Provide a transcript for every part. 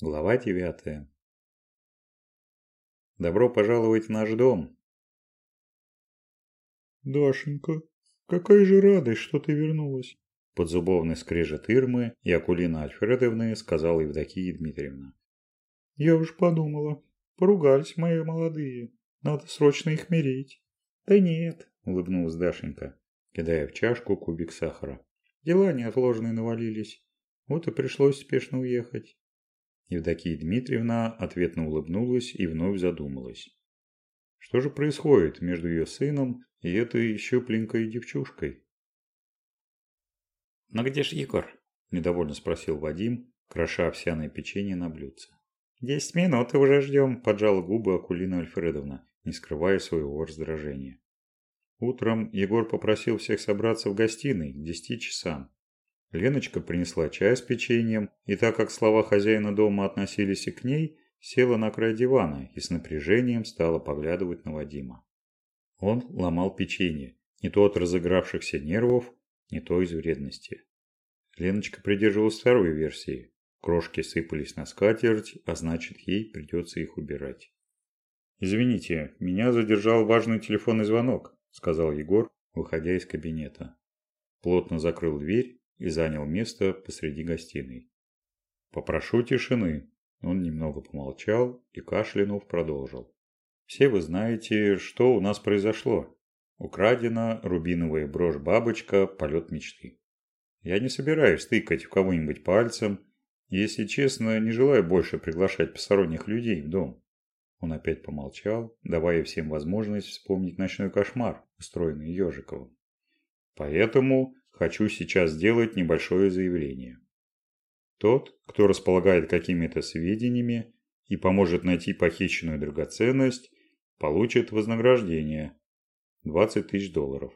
Глава девятая. Добро пожаловать в наш дом. Дашенька, какая же радость, что ты вернулась. Под зубовный скрежет Ирмы и Акулина Альфредовны сказала Евдокия Дмитриевна. Я уж подумала, поругались мои молодые, надо срочно их мирить. Да нет, улыбнулась Дашенька, кидая в чашку кубик сахара. Дела неотложные навалились, вот и пришлось спешно уехать. Евдокия Дмитриевна ответно улыбнулась и вновь задумалась. Что же происходит между ее сыном и этой щупленькой девчушкой? «Ну где ж Егор?» – недовольно спросил Вадим, кроша овсяное печенье на блюдце. «Десять минут и уже ждем», – поджала губы Акулина Альфредовна, не скрывая своего раздражения. Утром Егор попросил всех собраться в гостиной к десяти часам. Леночка принесла чай с печеньем, и так как слова хозяина дома относились и к ней, села на край дивана и с напряжением стала поглядывать на Вадима. Он ломал печенье, не то от разыгравшихся нервов, не то из вредности. Леночка придерживалась второй версии. Крошки сыпались на скатерть, а значит ей придется их убирать. «Извините, меня задержал важный телефонный звонок», – сказал Егор, выходя из кабинета. Плотно закрыл дверь и занял место посреди гостиной. «Попрошу тишины». Он немного помолчал и, кашлянув, продолжил. «Все вы знаете, что у нас произошло. Украдена рубиновая брошь-бабочка «Полет мечты». Я не собираюсь тыкать в кого-нибудь пальцем. Если честно, не желаю больше приглашать посторонних людей в дом. Он опять помолчал, давая всем возможность вспомнить ночной кошмар, устроенный Ежиковым. Поэтому хочу сейчас сделать небольшое заявление. Тот, кто располагает какими-то сведениями и поможет найти похищенную драгоценность, получит вознаграждение – 20 тысяч долларов.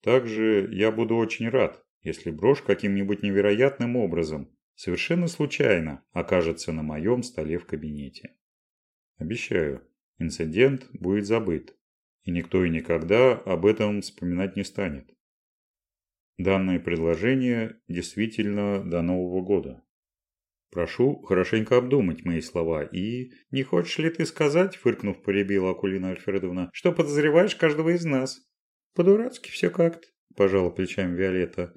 Также я буду очень рад, если брошь каким-нибудь невероятным образом, совершенно случайно, окажется на моем столе в кабинете. Обещаю, инцидент будет забыт, и никто и никогда об этом вспоминать не станет. Данное предложение действительно до Нового года. Прошу хорошенько обдумать мои слова и... Не хочешь ли ты сказать, фыркнув, поребила Акулина Альфредовна, что подозреваешь каждого из нас? По-дурацки все как-то, пожала плечами Виолетта.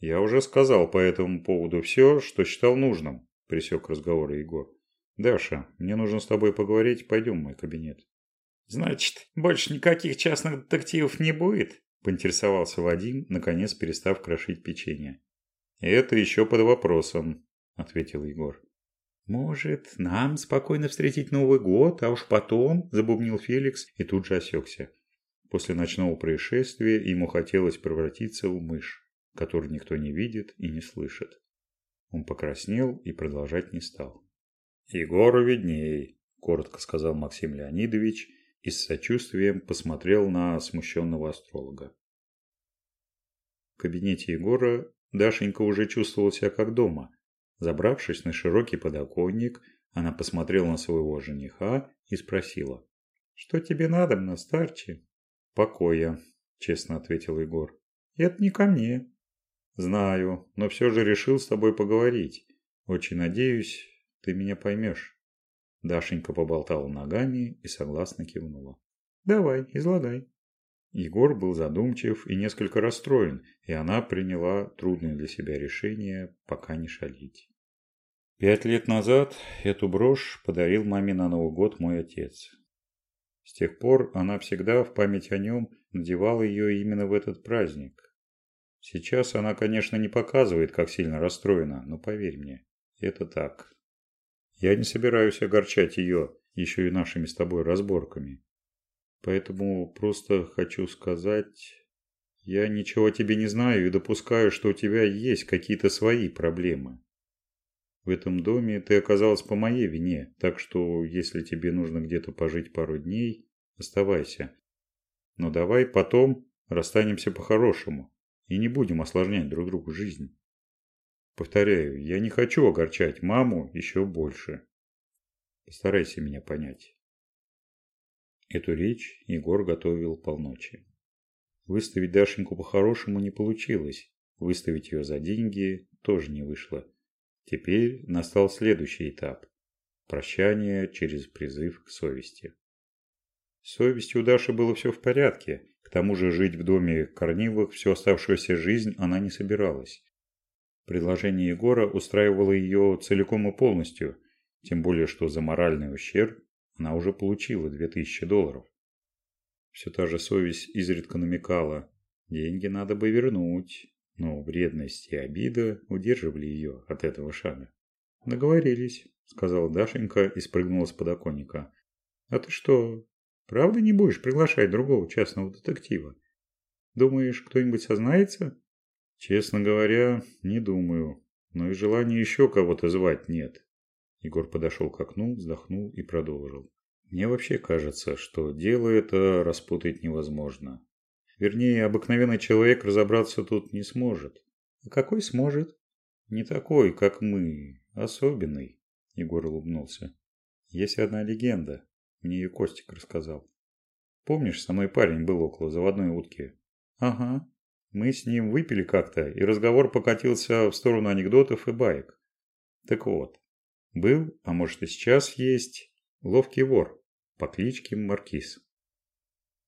Я уже сказал по этому поводу все, что считал нужным, пресек разговор Егор. Даша, мне нужно с тобой поговорить, пойдем в мой кабинет. Значит, больше никаких частных детективов не будет? Поинтересовался Вадим, наконец перестав крошить печенье. «Это еще под вопросом», – ответил Егор. «Может, нам спокойно встретить Новый год, а уж потом?» – забубнил Феликс и тут же осекся. После ночного происшествия ему хотелось превратиться в мышь, которую никто не видит и не слышит. Он покраснел и продолжать не стал. «Егору видней», – коротко сказал Максим Леонидович и с сочувствием посмотрел на смущенного астролога. В кабинете Егора Дашенька уже чувствовала себя как дома. Забравшись на широкий подоконник, она посмотрела на своего жениха и спросила. «Что тебе надо, на старче?» «Покоя», – честно ответил Егор. «Это не ко мне». «Знаю, но все же решил с тобой поговорить. Очень надеюсь, ты меня поймешь». Дашенька поболтала ногами и согласно кивнула. «Давай, излагай». Егор был задумчив и несколько расстроен, и она приняла трудное для себя решение пока не шалить. Пять лет назад эту брошь подарил маме на Новый год мой отец. С тех пор она всегда в память о нем надевала ее именно в этот праздник. Сейчас она, конечно, не показывает, как сильно расстроена, но поверь мне, это так. Я не собираюсь огорчать ее еще и нашими с тобой разборками. Поэтому просто хочу сказать... Я ничего о тебе не знаю и допускаю, что у тебя есть какие-то свои проблемы. В этом доме ты оказалась по моей вине, так что если тебе нужно где-то пожить пару дней, оставайся. Но давай потом расстанемся по-хорошему и не будем осложнять друг другу жизнь. Повторяю, я не хочу огорчать маму еще больше. Постарайся меня понять. Эту речь Егор готовил полночи. Выставить Дашеньку по-хорошему не получилось. Выставить ее за деньги тоже не вышло. Теперь настал следующий этап – прощание через призыв к совести. С совестью у Даши было все в порядке, к тому же жить в доме Корниловых всю оставшуюся жизнь она не собиралась. Предложение Егора устраивало ее целиком и полностью, тем более что за моральный ущерб она уже получила 2000 долларов. Все та же совесть изредка намекала, деньги надо бы вернуть, но вредность и обида удерживали ее от этого шага. «Договорились», – сказала Дашенька и спрыгнула с подоконника. «А ты что, правда не будешь приглашать другого частного детектива? Думаешь, кто-нибудь сознается?» «Честно говоря, не думаю, но и желания еще кого-то звать нет». Егор подошел к окну, вздохнул и продолжил. «Мне вообще кажется, что дело это распутать невозможно. Вернее, обыкновенный человек разобраться тут не сможет. А какой сможет? Не такой, как мы, особенный. Егор улыбнулся. Есть одна легенда. Мне ее Костик рассказал. Помнишь, со мной парень был около заводной утки? Ага. Мы с ним выпили как-то, и разговор покатился в сторону анекдотов и баек. Так вот, был, а может и сейчас есть, ловкий вор по кличке Маркиз.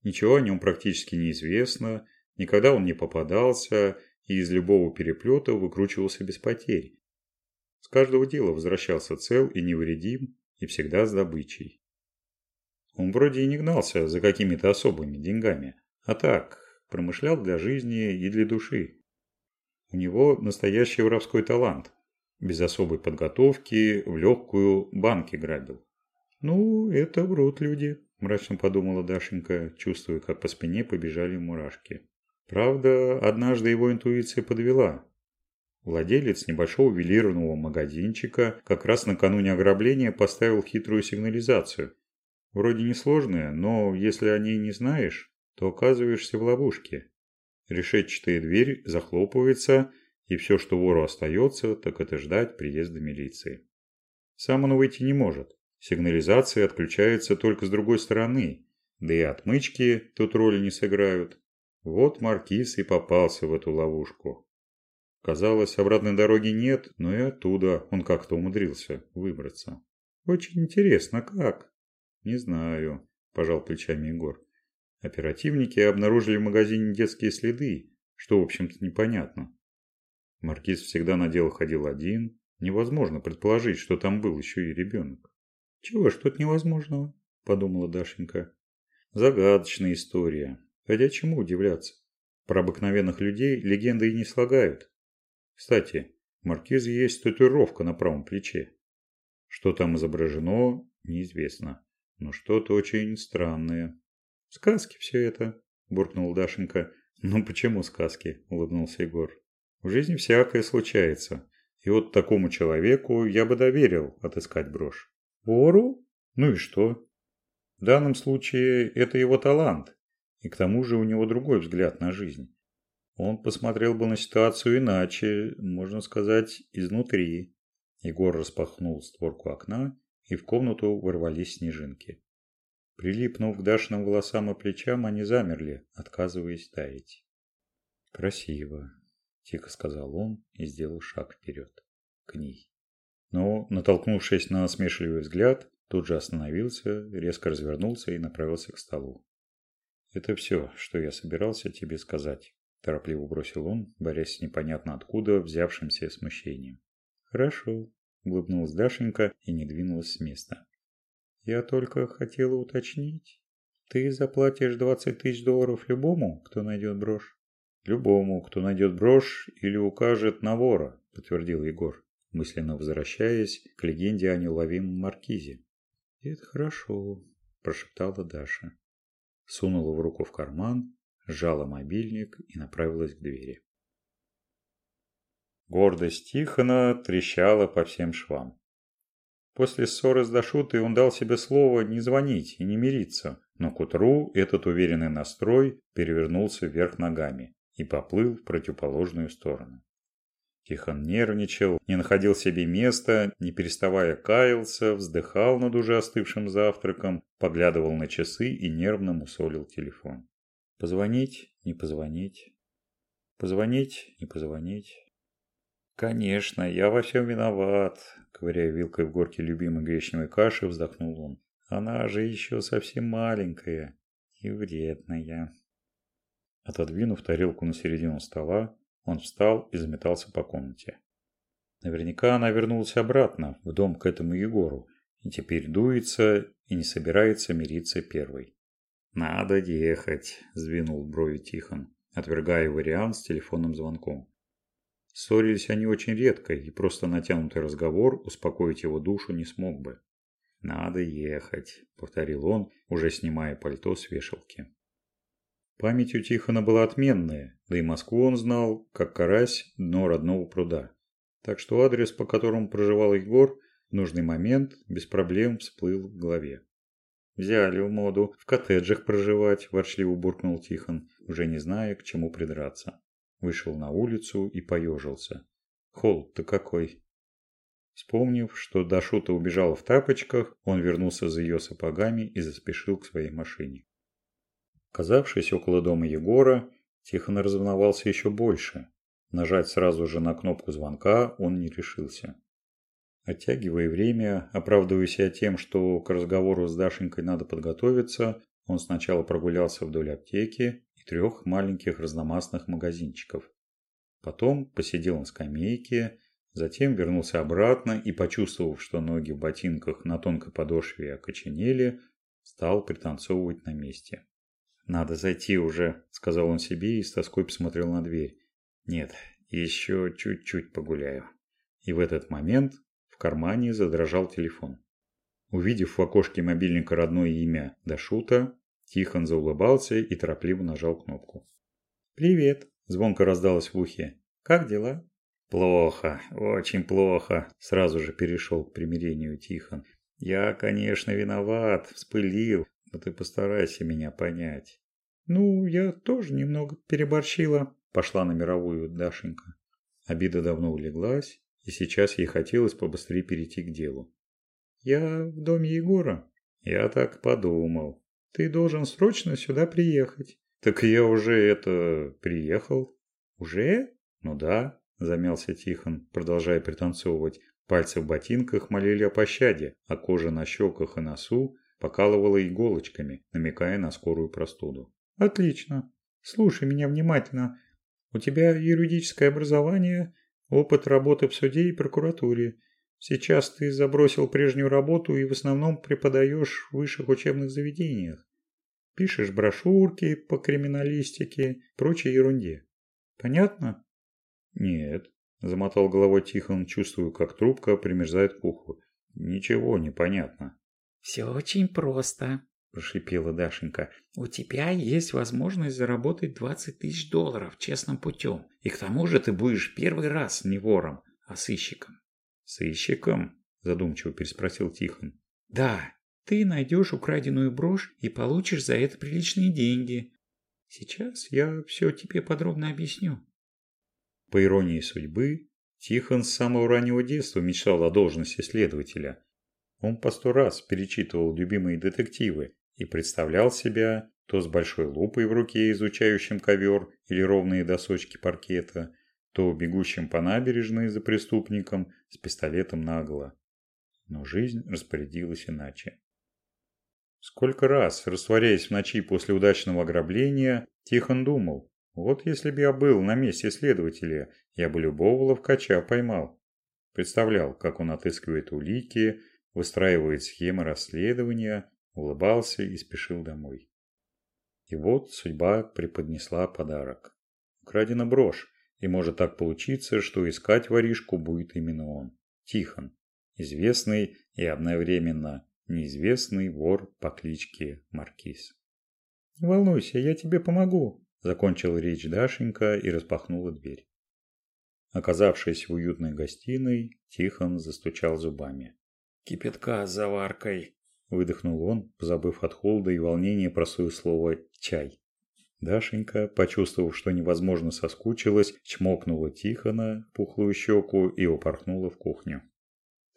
Ничего о нем практически не известно, никогда он не попадался и из любого переплета выкручивался без потерь. С каждого дела возвращался цел и невредим, и всегда с добычей. Он вроде и не гнался за какими-то особыми деньгами, а так, промышлял для жизни и для души. У него настоящий воровской талант. Без особой подготовки в легкую банки грабил. Ну, это врут люди, – мрачно подумала Дашенька, чувствуя, как по спине побежали мурашки. Правда, однажды его интуиция подвела. Владелец небольшого ювелирного магазинчика как раз накануне ограбления поставил хитрую сигнализацию. Вроде несложная, но если о ней не знаешь, то оказываешься в ловушке. Решетчатая дверь захлопывается, и все, что вору остается, так это ждать приезда милиции. Сам он выйти не может. Сигнализация отключается только с другой стороны, да и отмычки тут роли не сыграют. Вот Маркиз и попался в эту ловушку. Казалось, обратной дороги нет, но и оттуда он как-то умудрился выбраться. Очень интересно, как? Не знаю, пожал плечами Егор. Оперативники обнаружили в магазине детские следы, что, в общем-то, непонятно. Маркиз всегда на дело ходил один. Невозможно предположить, что там был еще и ребенок. «Чего ж тут невозможного?» – подумала Дашенька. Загадочная история. Хотя чему удивляться? Про обыкновенных людей легенды и не слагают. Кстати, у маркиза есть татуировка на правом плече. Что там изображено, неизвестно. Но что-то очень странное. «Сказки все это», – буркнул Дашенька. «Ну почему сказки?» – улыбнулся Егор. «В жизни всякое случается. И вот такому человеку я бы доверил отыскать брошь. Вору? Ну и что? В данном случае это его талант, и к тому же у него другой взгляд на жизнь. Он посмотрел бы на ситуацию иначе, можно сказать, изнутри. Егор распахнул створку окна, и в комнату ворвались снежинки. Прилипнув к Дашиным волосам и плечам, они замерли, отказываясь таять. «Красиво», – тихо сказал он и сделал шаг вперед, к ней но, натолкнувшись на смешливый взгляд, тут же остановился, резко развернулся и направился к столу. «Это все, что я собирался тебе сказать», – торопливо бросил он, борясь с непонятно откуда взявшимся смущением. «Хорошо», – улыбнулась Дашенька и не двинулась с места. «Я только хотела уточнить. Ты заплатишь 20 тысяч долларов любому, кто найдет брошь?» «Любому, кто найдет брошь или укажет на вора», – подтвердил Егор мысленно возвращаясь к легенде о неуловимом маркизе. «Это хорошо», – прошептала Даша. Сунула в руку в карман, сжала мобильник и направилась к двери. Гордость Тихона трещала по всем швам. После ссоры с Дашутой он дал себе слово не звонить и не мириться, но к утру этот уверенный настрой перевернулся вверх ногами и поплыл в противоположную сторону. Тихон нервничал, не находил себе места, не переставая каялся, вздыхал над уже остывшим завтраком, поглядывал на часы и нервно мусолил телефон. Позвонить, не позвонить. Позвонить, не позвонить. «Конечно, я во всем виноват», – ковыряя вилкой в горке любимой гречневой каши, вздохнул он. «Она же еще совсем маленькая и вредная». Отодвинув тарелку на середину стола, он встал и заметался по комнате. Наверняка она вернулась обратно, в дом к этому Егору, и теперь дуется и не собирается мириться первой. «Надо ехать», – сдвинул брови Тихон, отвергая вариант с телефонным звонком. Ссорились они очень редко, и просто натянутый разговор успокоить его душу не смог бы. «Надо ехать», – повторил он, уже снимая пальто с вешалки. Память у Тихона была отменная, да и Москву он знал, как карась дно родного пруда. Так что адрес, по которому проживал Егор, в нужный момент без проблем всплыл в голове. «Взяли в моду в коттеджах проживать», – ворчливо буркнул Тихон, уже не зная, к чему придраться вышел на улицу и поежился. Холод-то какой. Вспомнив, что Дашута убежала в тапочках, он вернулся за ее сапогами и заспешил к своей машине. Оказавшись около дома Егора, Тихон разволновался еще больше. Нажать сразу же на кнопку звонка он не решился. Оттягивая время, оправдывая себя тем, что к разговору с Дашенькой надо подготовиться, он сначала прогулялся вдоль аптеки, трех маленьких разномастных магазинчиков. Потом посидел на скамейке, затем вернулся обратно и, почувствовав, что ноги в ботинках на тонкой подошве окоченели, стал пританцовывать на месте. «Надо зайти уже», – сказал он себе и с тоской посмотрел на дверь. «Нет, еще чуть-чуть погуляю». И в этот момент в кармане задрожал телефон. Увидев в окошке мобильника родное имя Дашута, Тихон заулыбался и торопливо нажал кнопку. «Привет!» – звонко раздалось в ухе. «Как дела?» «Плохо, очень плохо», – сразу же перешел к примирению Тихон. «Я, конечно, виноват, вспылил, но ты постарайся меня понять». «Ну, я тоже немного переборщила», – пошла на мировую Дашенька. Обида давно улеглась, и сейчас ей хотелось побыстрее перейти к делу. «Я в доме Егора». «Я так подумал», ты должен срочно сюда приехать. Так я уже это... приехал. Уже? Ну да, замялся Тихон, продолжая пританцовывать. Пальцы в ботинках молили о пощаде, а кожа на щеках и носу покалывала иголочками, намекая на скорую простуду. Отлично. Слушай меня внимательно. У тебя юридическое образование, опыт работы в суде и прокуратуре. Сейчас ты забросил прежнюю работу и в основном преподаешь в высших учебных заведениях. Пишешь брошюрки по криминалистике, прочей ерунде. Понятно? Нет, замотал головой Тихон, чувствую, как трубка примерзает к уху. Ничего не понятно. Все очень просто, прошипела Дашенька. У тебя есть возможность заработать 20 тысяч долларов честным путем. И к тому же ты будешь первый раз не вором, а сыщиком. Сыщиком? Задумчиво переспросил Тихон. Да, ты найдешь украденную брошь и получишь за это приличные деньги. Сейчас я все тебе подробно объясню. По иронии судьбы, Тихон с самого раннего детства мечтал о должности следователя. Он по сто раз перечитывал любимые детективы и представлял себя то с большой лупой в руке, изучающим ковер или ровные досочки паркета, то бегущим по набережной за преступником с пистолетом наголо. Но жизнь распорядилась иначе. Сколько раз, растворяясь в ночи после удачного ограбления, Тихон думал, вот если бы я был на месте следователя, я бы любого ловкача поймал. Представлял, как он отыскивает улики, выстраивает схемы расследования, улыбался и спешил домой. И вот судьба преподнесла подарок. Украдена брошь, и может так получиться, что искать воришку будет именно он, Тихон, известный и одновременно неизвестный вор по кличке Маркиз. «Не волнуйся, я тебе помогу», – закончила речь Дашенька и распахнула дверь. Оказавшись в уютной гостиной, Тихон застучал зубами. «Кипятка с заваркой», – выдохнул он, забыв от холода и волнения про свое слово «чай». Дашенька, почувствовав, что невозможно соскучилась, чмокнула Тихона пухлую щеку и упорхнула в кухню.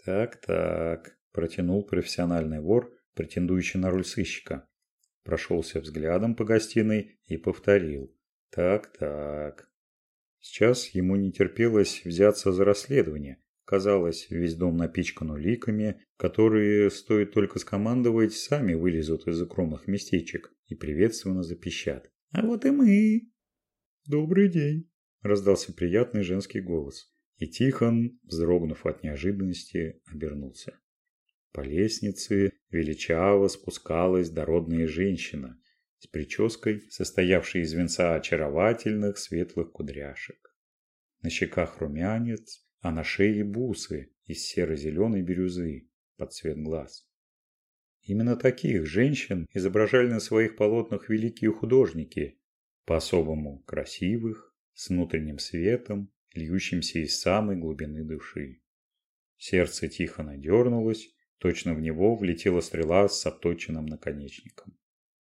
«Так-так», Протянул профессиональный вор, претендующий на роль сыщика. Прошелся взглядом по гостиной и повторил. Так-так. Сейчас ему не терпелось взяться за расследование. Казалось, весь дом напичкан уликами, которые, стоит только скомандовать, сами вылезут из укромных местечек и приветственно запищат. «А вот и мы!» «Добрый день!» – раздался приятный женский голос. И Тихон, вздрогнув от неожиданности, обернулся. По лестнице величаво спускалась дородная женщина с прической, состоявшей из венца очаровательных светлых кудряшек. На щеках румянец, а на шее бусы из серо-зеленой бирюзы под цвет глаз. Именно таких женщин изображали на своих полотнах великие художники, по-особому красивых, с внутренним светом, льющимся из самой глубины души. Сердце тихо надернулось, точно в него влетела стрела с отточенным наконечником.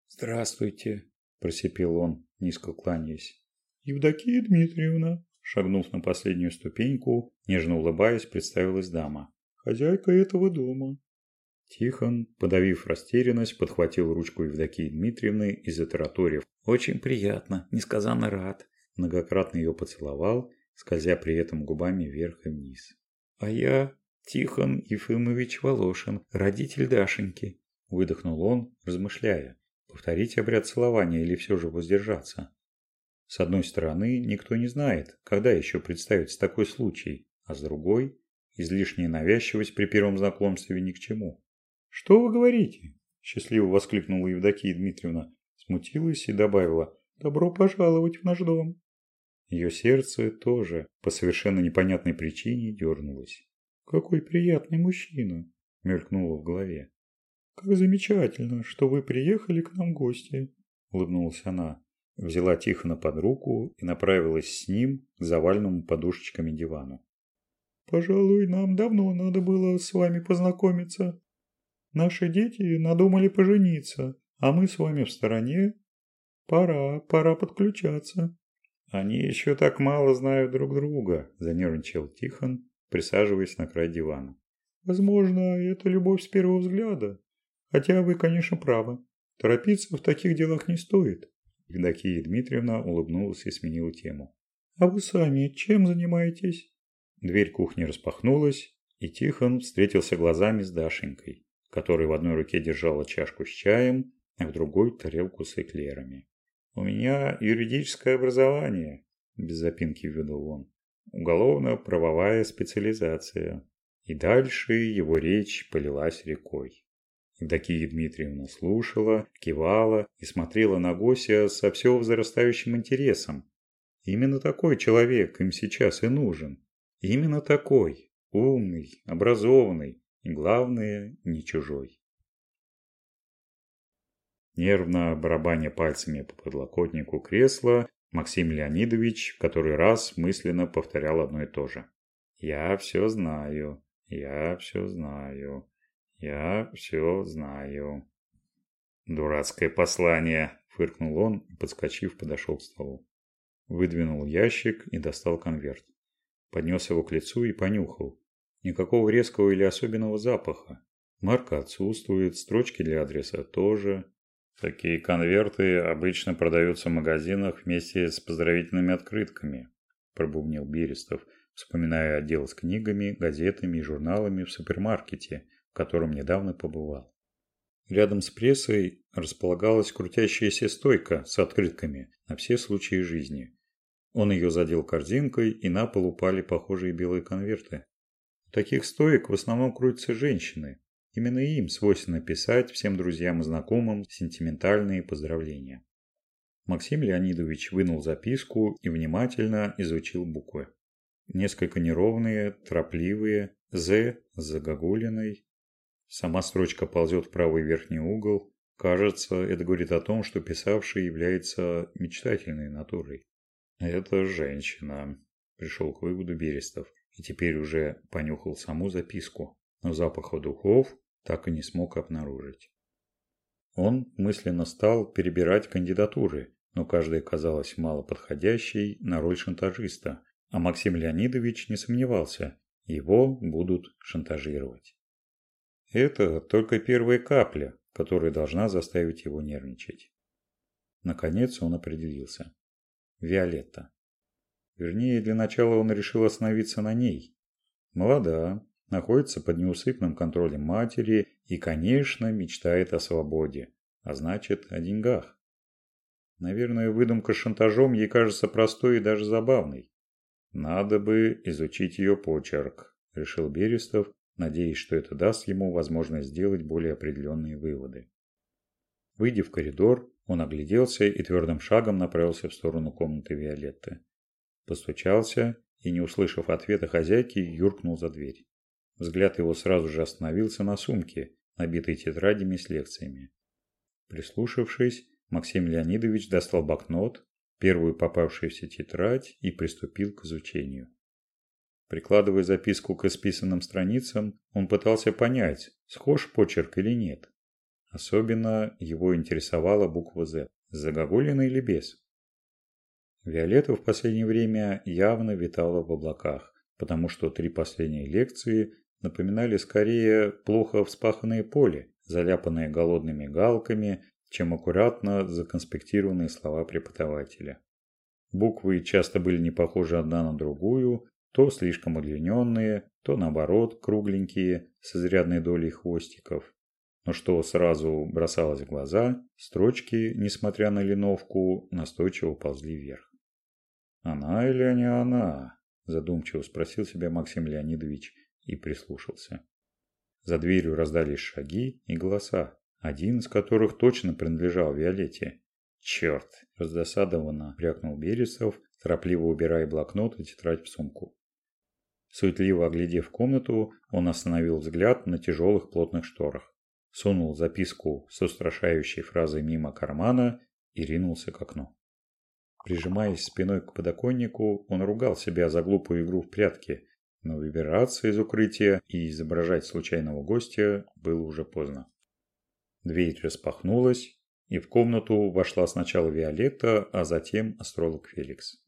«Здравствуйте», – просипел он, низко кланяясь. «Евдокия Дмитриевна», – шагнув на последнюю ступеньку, нежно улыбаясь, представилась дама. «Хозяйка этого дома». Тихон, подавив растерянность, подхватил ручку Евдокии Дмитриевны и затараторив. «Очень приятно, несказанно рад». Многократно ее поцеловал, скользя при этом губами вверх и вниз. «А я Тихон Ефимович Волошин, родитель Дашеньки», – выдохнул он, размышляя. Повторить обряд целования или все же воздержаться? С одной стороны, никто не знает, когда еще представится такой случай, а с другой, излишняя навязчивость при первом знакомстве ни к чему. «Что вы говорите?» – счастливо воскликнула Евдокия Дмитриевна, смутилась и добавила «Добро пожаловать в наш дом». Ее сердце тоже по совершенно непонятной причине дернулось. «Какой приятный мужчина!» – мелькнуло в голове. «Как замечательно, что вы приехали к нам в гости», – улыбнулась она. Взяла Тихона под руку и направилась с ним к заваленному подушечками дивану. «Пожалуй, нам давно надо было с вами познакомиться. Наши дети надумали пожениться, а мы с вами в стороне. Пора, пора подключаться». «Они еще так мало знают друг друга», – занервничал Тихон, присаживаясь на край дивана. «Возможно, это любовь с первого взгляда», Хотя вы, конечно, правы. Торопиться в таких делах не стоит. Евдокия Дмитриевна улыбнулась и сменила тему. А вы сами чем занимаетесь? Дверь кухни распахнулась, и Тихон встретился глазами с Дашенькой, которая в одной руке держала чашку с чаем, а в другой тарелку с эклерами. «У меня юридическое образование», – без запинки ввел он. «Уголовно-правовая специализация». И дальше его речь полилась рекой. Евдокия Дмитриевна слушала, кивала и смотрела на Гося со все возрастающим интересом. Именно такой человек им сейчас и нужен. Именно такой. Умный, образованный главное, не чужой. Нервно барабаня пальцами по подлокотнику кресла, Максим Леонидович в который раз мысленно повторял одно и то же. «Я все знаю, я все знаю, «Я все знаю». «Дурацкое послание», – фыркнул он подскочив, подошел к столу. Выдвинул ящик и достал конверт. Поднес его к лицу и понюхал. Никакого резкого или особенного запаха. Марка отсутствует, строчки для адреса тоже. Такие конверты обычно продаются в магазинах вместе с поздравительными открытками, пробубнил Берестов, вспоминая отдел с книгами, газетами и журналами в супермаркете – в котором недавно побывал. Рядом с прессой располагалась крутящаяся стойка с открытками на все случаи жизни. Он ее задел корзинкой, и на пол упали похожие белые конверты. У таких стоек в основном крутятся женщины. Именно им свойственно писать всем друзьям и знакомым сентиментальные поздравления. Максим Леонидович вынул записку и внимательно изучил буквы. Несколько неровные, торопливые, «З» с загогулиной, Сама строчка ползет в правый верхний угол. Кажется, это говорит о том, что писавший является мечтательной натурой. «Это женщина», – пришел к выводу Берестов и теперь уже понюхал саму записку, но запаха духов так и не смог обнаружить. Он мысленно стал перебирать кандидатуры, но каждая казалась мало подходящей на роль шантажиста, а Максим Леонидович не сомневался, его будут шантажировать. Это только первая капля, которая должна заставить его нервничать. Наконец он определился. Виолетта. Вернее, для начала он решил остановиться на ней. Молода, находится под неусыпным контролем матери и, конечно, мечтает о свободе, а значит, о деньгах. Наверное, выдумка с шантажом ей кажется простой и даже забавной. Надо бы изучить ее почерк, решил Берестов, надеясь, что это даст ему возможность сделать более определенные выводы. Выйдя в коридор, он огляделся и твердым шагом направился в сторону комнаты Виолетты. Постучался и, не услышав ответа хозяйки, юркнул за дверь. Взгляд его сразу же остановился на сумке, набитой тетрадями с лекциями. Прислушавшись, Максим Леонидович достал блокнот, первую попавшуюся тетрадь и приступил к изучению. Прикладывая записку к исписанным страницам, он пытался понять, схож почерк или нет. Особенно его интересовала буква «З», загогулина или без. Виолетта в последнее время явно витала в облаках, потому что три последние лекции напоминали скорее плохо вспаханное поле, заляпанное голодными галками, чем аккуратно законспектированные слова преподавателя. Буквы часто были не похожи одна на другую, то слишком удлиненные, то наоборот кругленькие, с изрядной долей хвостиков. Но что сразу бросалось в глаза, строчки, несмотря на линовку, настойчиво ползли вверх. «Она или не она?» – задумчиво спросил себя Максим Леонидович и прислушался. За дверью раздались шаги и голоса, один из которых точно принадлежал Виолетте. «Черт!» – раздосадованно брякнул Бересов, торопливо убирая блокнот и тетрадь в сумку. Суетливо оглядев комнату, он остановил взгляд на тяжелых плотных шторах, сунул записку с устрашающей фразой мимо кармана и ринулся к окну. Прижимаясь спиной к подоконнику, он ругал себя за глупую игру в прятки, но выбираться из укрытия и изображать случайного гостя было уже поздно. Дверь распахнулась, и в комнату вошла сначала Виолетта, а затем астролог Феликс.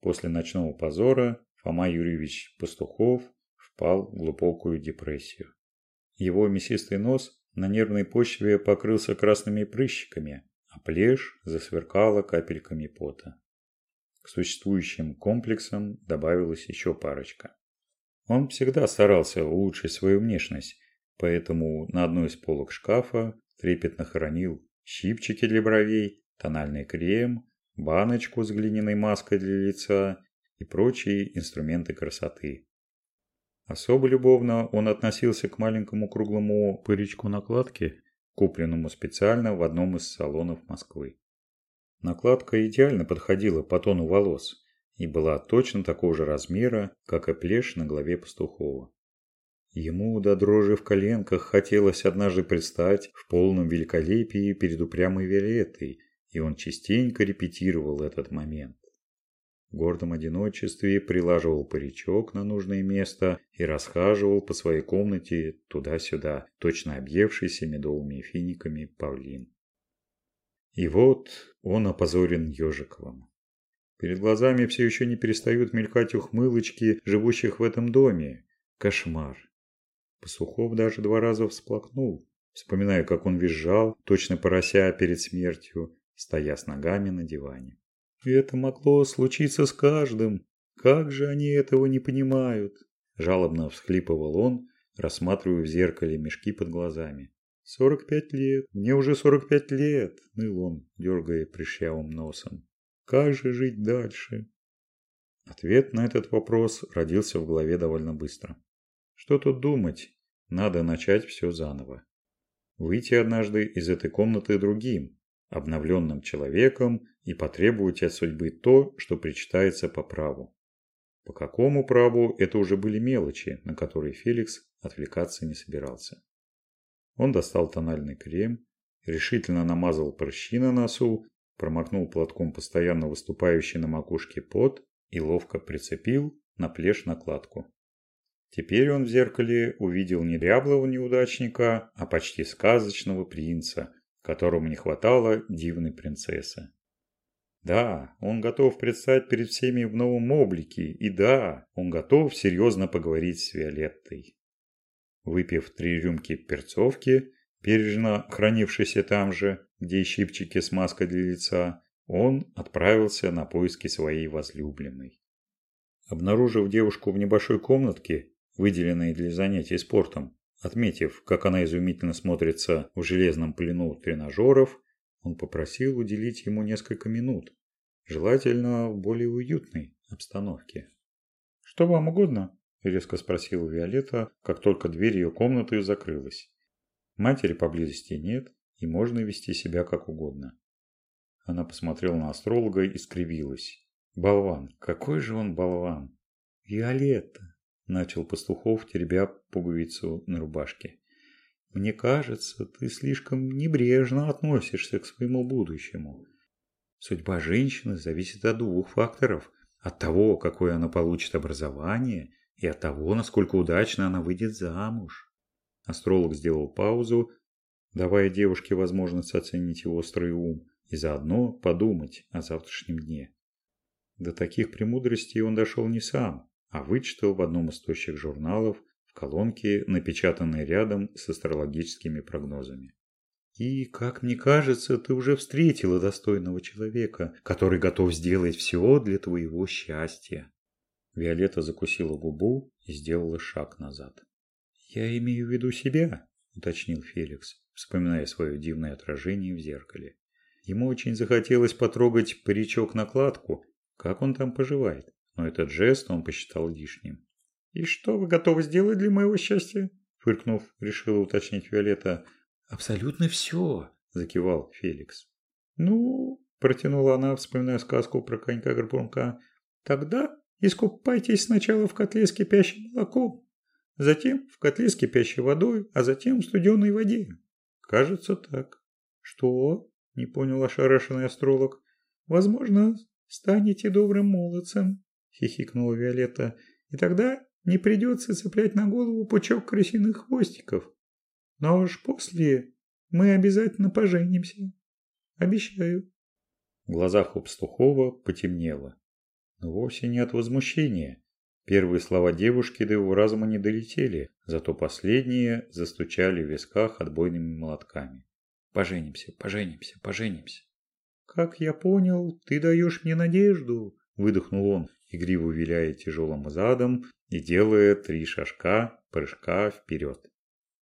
После ночного позора Фома Юрьевич Пастухов впал в глубокую депрессию. Его мясистый нос на нервной почве покрылся красными прыщиками, плешь засверкала капельками пота. К существующим комплексам добавилась еще парочка. Он всегда старался улучшить свою внешность, поэтому на одной из полок шкафа трепетно хранил щипчики для бровей, тональный крем, баночку с глиняной маской для лица и прочие инструменты красоты. Особо любовно он относился к маленькому круглому пыречку накладки, купленному специально в одном из салонов Москвы. Накладка идеально подходила по тону волос и была точно такого же размера, как и плешь на голове пастухова. Ему до дрожи в коленках хотелось однажды предстать в полном великолепии перед упрямой Виолеттой, и он частенько репетировал этот момент. В гордом одиночестве прилаживал паричок на нужное место и расхаживал по своей комнате туда-сюда, точно объевшийся медовыми финиками павлин. И вот он опозорен Ежиковым. Перед глазами все еще не перестают мелькать ухмылочки живущих в этом доме. Кошмар. Пасухов даже два раза всплакнул, вспоминая, как он визжал, точно порося перед смертью, стоя с ногами на диване. Это могло случиться с каждым. Как же они этого не понимают? Жалобно всхлипывал он, рассматривая в зеркале мешки под глазами. «Сорок пять лет! Мне уже сорок пять лет!» – ныл он, дергая прыщавым носом. «Как же жить дальше?» Ответ на этот вопрос родился в голове довольно быстро. Что тут думать? Надо начать все заново. Выйти однажды из этой комнаты другим, обновленным человеком и потребовать от судьбы то, что причитается по праву. По какому праву – это уже были мелочи, на которые Феликс отвлекаться не собирался. Он достал тональный крем, решительно намазал прыщи на носу, промокнул платком постоянно выступающий на макушке пот и ловко прицепил на плешь накладку. Теперь он в зеркале увидел не дряблого неудачника, а почти сказочного принца, которому не хватало дивной принцессы. Да, он готов предстать перед всеми в новом облике, и да, он готов серьезно поговорить с Виолеттой. Выпив три рюмки перцовки, бережно хранившейся там же, где и щипчики с маской для лица, он отправился на поиски своей возлюбленной. Обнаружив девушку в небольшой комнатке, выделенной для занятий спортом, отметив, как она изумительно смотрится в железном плену тренажеров, он попросил уделить ему несколько минут, желательно в более уютной обстановке. «Что вам угодно?» – резко спросила Виолетта, как только дверь ее комнаты закрылась. Матери поблизости нет, и можно вести себя как угодно. Она посмотрела на астролога и скривилась. Болван, какой же он болван. Виолетта, начал Пастухов, теребя пуговицу на рубашке. Мне кажется, ты слишком небрежно относишься к своему будущему. Судьба женщины зависит от двух факторов. От того, какое она получит образование, и от того, насколько удачно она выйдет замуж. Астролог сделал паузу, давая девушке возможность оценить его острый ум и заодно подумать о завтрашнем дне. До таких премудростей он дошел не сам, а вычитал в одном из тощих журналов в колонке, напечатанной рядом с астрологическими прогнозами. И, как мне кажется, ты уже встретила достойного человека, который готов сделать все для твоего счастья. Виолетта закусила губу и сделала шаг назад. «Я имею в виду себя», – уточнил Феликс, вспоминая свое дивное отражение в зеркале. Ему очень захотелось потрогать паричок-накладку, как он там поживает, но этот жест он посчитал лишним. «И что вы готовы сделать для моего счастья?» Фыркнув, решила уточнить Виолетта. «Абсолютно все», – закивал Феликс. «Ну», – протянула она, вспоминая сказку про конька-горбунка, – «тогда искупайтесь сначала в котле с кипящим молоком, затем в котле с кипящей водой, а затем в студеной воде. Кажется так». «Что?» – не понял ошарашенный астролог. «Возможно, станете добрым молодцем», – хихикнула Виолетта, – «и тогда не придется цеплять на голову пучок крысиных хвостиков. Но уж после мы обязательно поженимся. Обещаю». В глазах у Пастухова потемнело. Но вовсе не от возмущения. Первые слова девушки до его разума не долетели, зато последние застучали в висках отбойными молотками. «Поженимся, поженимся, поженимся». «Как я понял, ты даешь мне надежду», – выдохнул он, игриво виляя тяжелым задом и делая три шажка, прыжка вперед.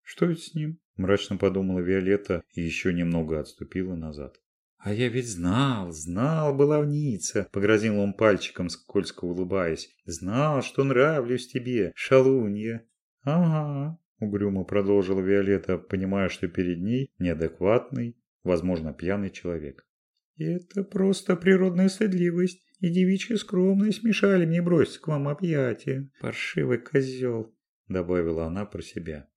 «Что это с ним?» – мрачно подумала Виолетта и еще немного отступила назад. «А я ведь знал, знал, баловница!» – погрозил он пальчиком, скользко улыбаясь. «Знал, что нравлюсь тебе, шалунья!» «Ага», – угрюмо продолжила Виолетта, понимая, что перед ней неадекватный, возможно, пьяный человек. «Это просто природная стыдливость и девичья скромность мешали мне бросить к вам объятия. Паршивый козел», – добавила она про себя.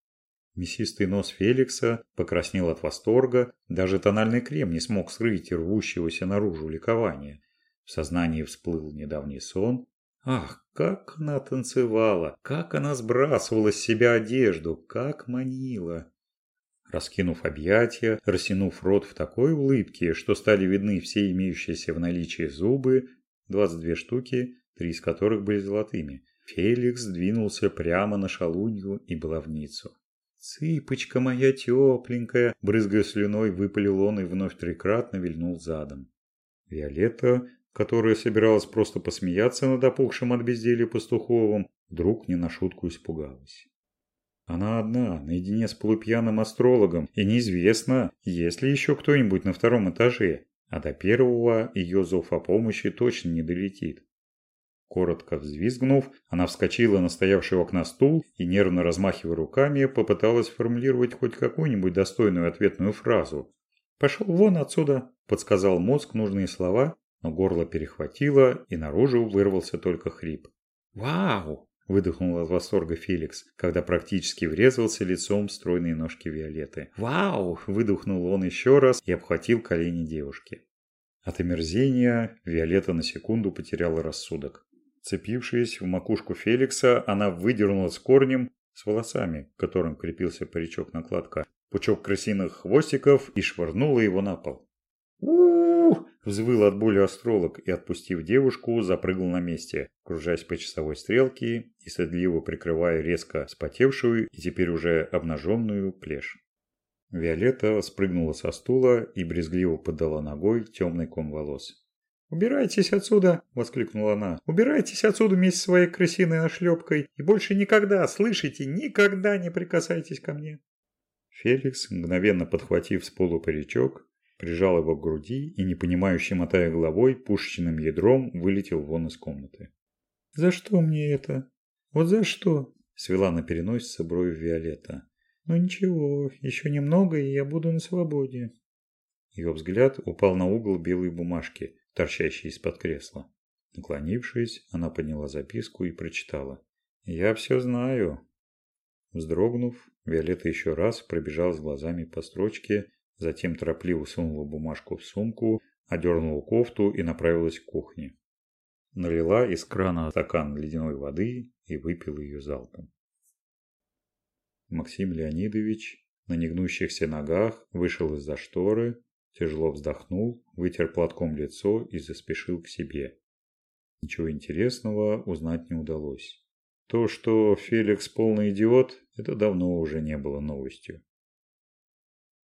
Мясистый нос Феликса покраснел от восторга, даже тональный крем не смог скрыть рвущегося наружу ликования. В сознании всплыл недавний сон. Ах, как она танцевала, как она сбрасывала с себя одежду, как манила. Раскинув объятия, растянув рот в такой улыбке, что стали видны все имеющиеся в наличии зубы, 22 штуки, три из которых были золотыми, Феликс двинулся прямо на шалунью и баловницу. «Цыпочка моя тепленькая!» Брызгая слюной, выпалил он и вновь трикратно вильнул задом. Виолетта, которая собиралась просто посмеяться над опухшим от безделья пастуховым, вдруг не на шутку испугалась. Она одна, наедине с полупьяным астрологом, и неизвестно, есть ли еще кто-нибудь на втором этаже, а до первого ее зов о помощи точно не долетит. Коротко взвизгнув, она вскочила на стоявший окна стул и, нервно размахивая руками, попыталась формулировать хоть какую-нибудь достойную ответную фразу. «Пошел вон отсюда!» – подсказал мозг нужные слова, но горло перехватило, и наружу вырвался только хрип. «Вау!» – выдохнул от восторга Феликс, когда практически врезался лицом в стройные ножки Виолетты. «Вау!» – выдохнул он еще раз и обхватил колени девушки. От омерзения Виолетта на секунду потеряла рассудок. Цепившись в макушку Феликса, она выдернула с корнем, с волосами, к которым крепился паричок-накладка, пучок крысиных хвостиков и швырнула его на пол. Взвыл от боли астролог и, отпустив девушку, запрыгал на месте, кружась по часовой стрелке и стыдливо прикрывая резко спотевшую и теперь уже обнаженную плешь. Виолетта спрыгнула со стула и брезгливо подала ногой темный ком волос. «Убирайтесь отсюда!» – воскликнула она. «Убирайтесь отсюда вместе с своей крысиной нашлепкой и больше никогда, слышите, никогда не прикасайтесь ко мне!» Феликс, мгновенно подхватив с полу паричок, прижал его к груди и, непонимающе мотая головой, пушечным ядром вылетел вон из комнаты. «За что мне это? Вот за что?» – свела на переносице брови Виолетта. «Ну ничего, еще немного, и я буду на свободе». Ее взгляд упал на угол белой бумажки, торчащей из-под кресла. Наклонившись, она подняла записку и прочитала. «Я все знаю». Вздрогнув, Виолетта еще раз пробежала с глазами по строчке, затем торопливо сунула бумажку в сумку, одернула кофту и направилась к кухне. Налила из крана стакан ледяной воды и выпила ее залпом. Максим Леонидович на негнущихся ногах вышел из-за шторы, тяжело вздохнул, вытер платком лицо и заспешил к себе. Ничего интересного узнать не удалось. То, что Феликс полный идиот, это давно уже не было новостью.